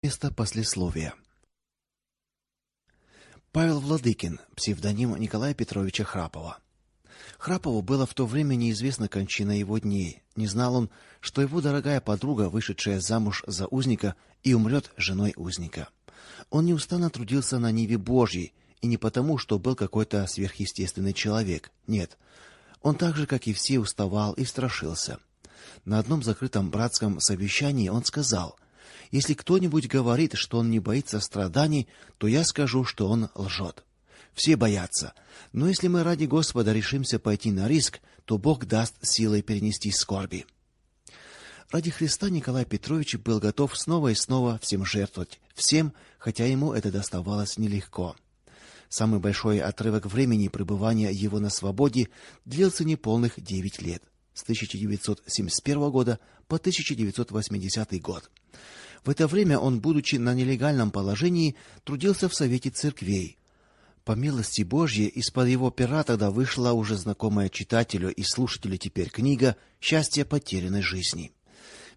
Место послесловия. Павел Владыкин, псевдоним Николая Петровича Храпова. Храпову было в то время неизвестна кончина его дней. Не знал он, что его дорогая подруга, вышедшая замуж за узника, и умрет женой узника. Он неустанно трудился на ниве Божьей, и не потому, что был какой-то сверхъестественный человек. Нет. Он так же, как и все, уставал и страшился. На одном закрытом братском совещании он сказал: "Если кто-нибудь говорит, что он не боится страданий, то я скажу, что он лжет. Все боятся. Но если мы ради Господа решимся пойти на риск, то Бог даст силой перенести скорби". Ради Христа Николай Петрович был готов снова и снова всем жертвовать, всем, хотя ему это доставалось нелегко. Самый большой отрывок времени пребывания его на свободе длился неполных девять лет, с 1971 года по 1980 год. В это время он, будучи на нелегальном положении, трудился в совете церквей. По милости Божьей из-под его пера тогда вышла уже знакомая читателю и слушателю теперь книга Счастье потерянной жизни.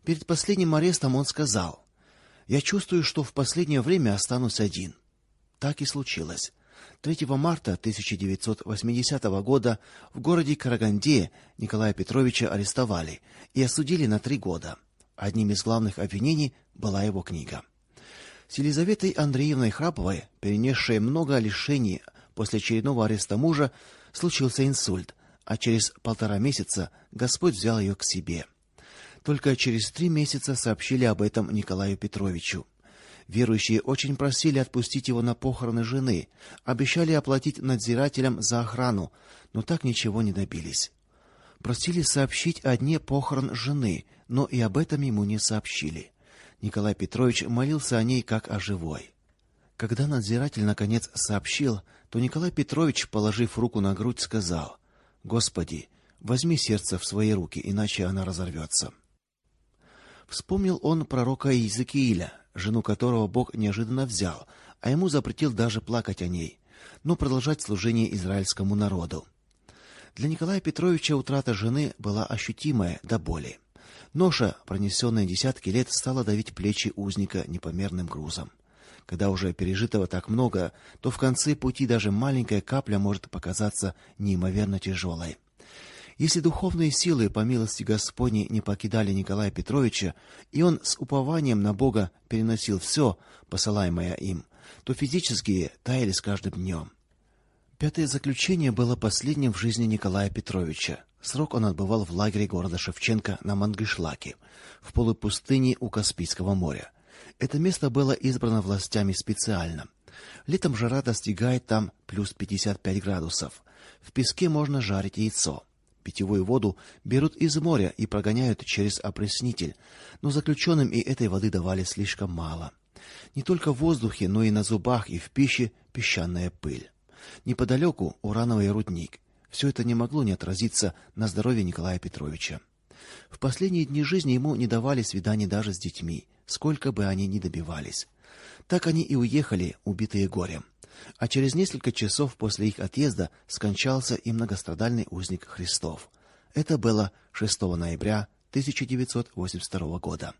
Перед последним арестом он сказал: "Я чувствую, что в последнее время останусь один". Так и случилось. 3 марта 1980 года в городе Караганде Николая Петровича арестовали и осудили на три года. Одним из главных обвинений была его книга. С Елизаветой Андреевной Храповой, перенесшей много лишений после очередного ареста мужа, случился инсульт, а через полтора месяца Господь взял ее к себе. Только через три месяца сообщили об этом Николаю Петровичу. Верующие очень просили отпустить его на похороны жены, обещали оплатить надзирателям за охрану, но так ничего не добились. Просили сообщить о дне похорон жены, но и об этом ему не сообщили. Николай Петрович молился о ней как о живой. Когда надзиратель наконец сообщил, то Николай Петрович, положив руку на грудь, сказал: "Господи, возьми сердце в свои руки, иначе она разорвется». Вспомнил он пророка Иезекииля, жену которого Бог неожиданно взял, а ему запретил даже плакать о ней, но продолжать служение израильскому народу. Для Николая Петровича утрата жены была ощутимая до боли. Ноша, пронесенная десятки лет, стала давить плечи узника непомерным грузом. Когда уже пережитого так много, то в конце пути даже маленькая капля может показаться неимоверно тяжелой. Если духовные силы по милости Господней не покидали Николая Петровича, и он с упованием на Бога переносил все, посылаемое им, то физические таяли с каждым днем. Пятое заключение было последним в жизни Николая Петровича. Срок он отбывал в лагере города Шевченко на Мангышлаке, в полупустыне у Каспийского моря. Это место было избрано властями специально. Летом жара достигает там плюс 55 градусов. В песке можно жарить яйцо. Питьевую воду берут из моря и прогоняют через опреснитель, но заключенным и этой воды давали слишком мало. Не только в воздухе, но и на зубах и в пище песчаная пыль. Неподалеку урановый рудник. Все это не могло не отразиться на здоровье Николая Петровича. В последние дни жизни ему не давали свиданий даже с детьми, сколько бы они ни добивались. Так они и уехали, убитые горем а через несколько часов после их отъезда скончался и многострадальный узник Христов. Это было 6 ноября 1982 года.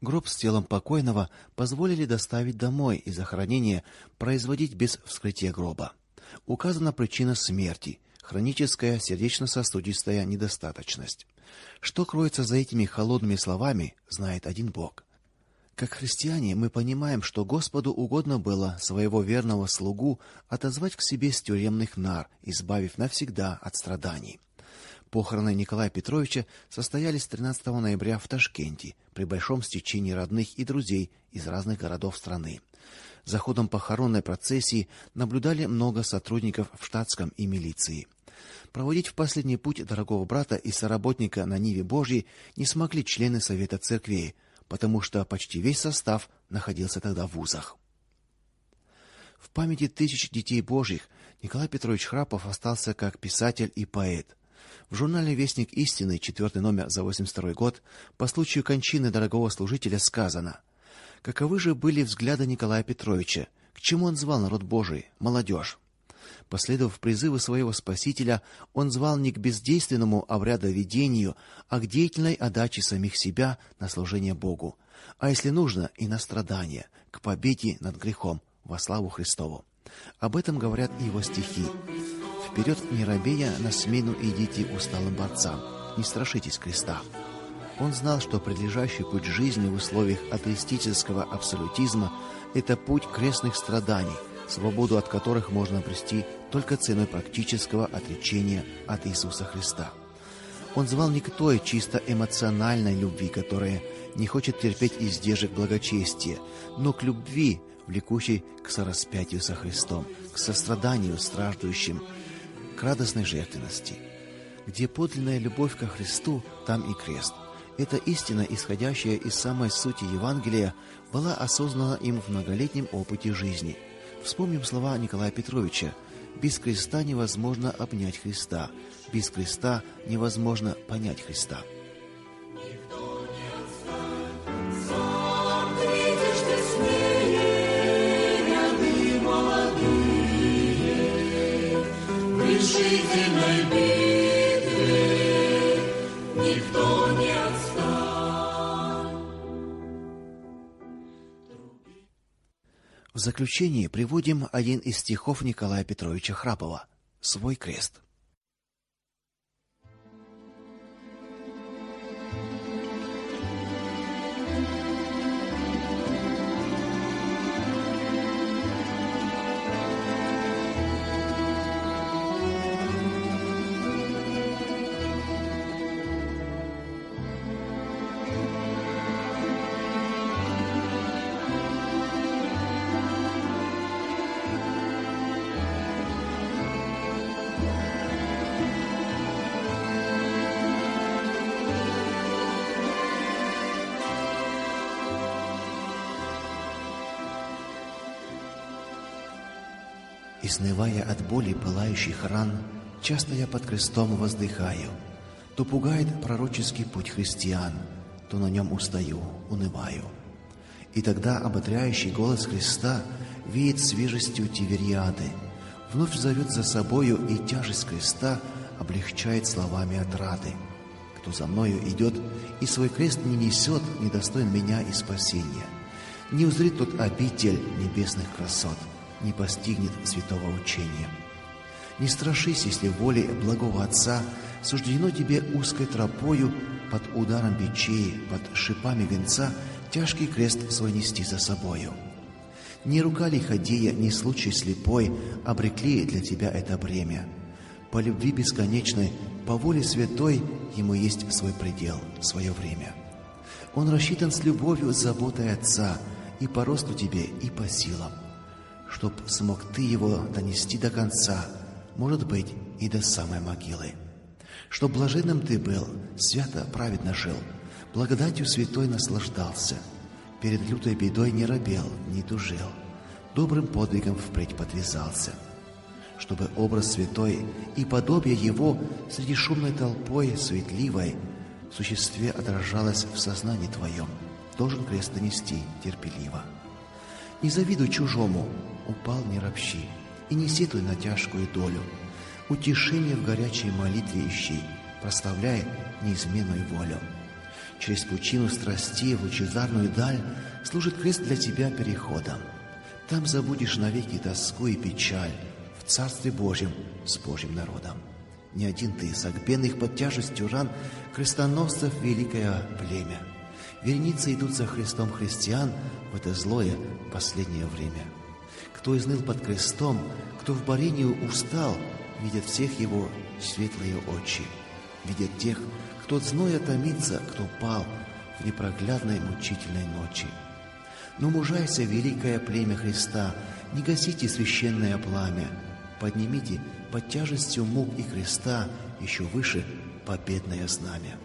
Гроб с телом покойного позволили доставить домой и захоронение производить без вскрытия гроба. Указана причина смерти хроническая сердечно-сосудистая недостаточность. Что кроется за этими холодными словами, знает один Бог. Как христиане мы понимаем, что Господу угодно было своего верного слугу отозвать к себе с тюремных нар, избавив навсегда от страданий. Похороны Николая Петровича состоялись 13 ноября в Ташкенте при большом стечении родных и друзей из разных городов страны. За ходом похоронной процессии наблюдали много сотрудников в штатском и милиции. Проводить в последний путь дорогого брата и соработника на Ниве Божьей не смогли члены совета церквей, потому что почти весь состав находился тогда в вузах. В памяти тысяч детей Божьих Николай Петрович Храпов остался как писатель и поэт. В журнале Вестник истины, четвертый номер за 82 год, по случаю кончины дорогого служителя сказано: Каковы же были взгляды Николая Петровича? К чему он звал народ Божий, молодежь? Последовав призыву своего Спасителя, он звал не к бездейственному обрядоведению, а к деятельной отдаче самих себя на служение Богу, а если нужно, и на страдания, к победе над грехом во славу Христову. Об этом говорят его стихи. Вперед, не робея, на смену идите усталым борцам. Не страшитесь креста. Он знал, что предлежащий путь жизни в условиях атеистического абсолютизма это путь крестных страданий, свободу от которых можно обрести только ценой практического отречения от Иисуса Христа. Он звал не к той чисто эмоциональной любви, которая не хочет терпеть издержек благочестия, но к любви, влекущей к сораспятию со Христом, к состраданию страждущим, к радостной жертвенности. Где подлинная любовь ко Христу, там и крест. Эта истина, исходящая из самой сути Евангелия, была осознана им в многолетнем опыте жизни. Вспомним слова Николая Петровича: без креста невозможно обнять Христа, без креста невозможно понять Христа. В заключение приводим один из стихов Николая Петровича Храпова Свой крест. Изнывая от боли пылающих ран, часто я под крестом воздыхаю. То пугает пророческий путь христиан, то на нем устаю, унываю. И тогда ободряющий голос Христа веет свежестью Тивериады, вновь зовет за собою и тяжесть креста облегчает словами отрады. Кто за мною идет и свой крест не несет, недостоин меня и спасения. Не узрит тот обитель небесных красот — не постигнет святого учения. Не страшись, если волей благого Отца суждено тебе узкой тропою под ударом бичей, под шипами венца тяжкий крест свой нести за собою. Не рука лиходея, ни случай слепой обрекли для тебя это бремя. По любви бесконечной, по воле святой ему есть свой предел, свое время. Он рассчитан с любовью, заботой Отца, и по росту тебе, и по силам чтоб смог ты его донести до конца, может быть, и до самой могилы. Чтоб блаженным ты был, свято, праведно жил, благодатью святой наслаждался, перед лютой бедой не робел, не тужил, добрым подвигом впредь подвязался. Чтобы образ святой и подобие его среди шумной толпой светливой в существе отражалось в сознании твоем, должен крест донести терпеливо. Не завидуй чужому, упал не ропщи, и не сетуй на тяжкую долю. Утешение в горячей молитве ищи, прославляй неизменную волю. Через пучину страстей в лучезарную даль служит крест для тебя переходом. Там забудешь навеки тоску и печаль в Царстве Божьем с Божьим народом. Не один ты, согбенных под тяжестью ран, крестоносцев великое племя — Вереницы идут за Христом христиан в это злое последнее время. Кто изныл под крестом, кто в борению устал, видят всех его светлые очи. Видят тех, кто от зноя томится, кто пал в непроглядной мучительной ночи. Но мужайся, великое племя Христа, не гасите священное пламя, поднимите под тяжестью мук и креста еще выше победное знамя.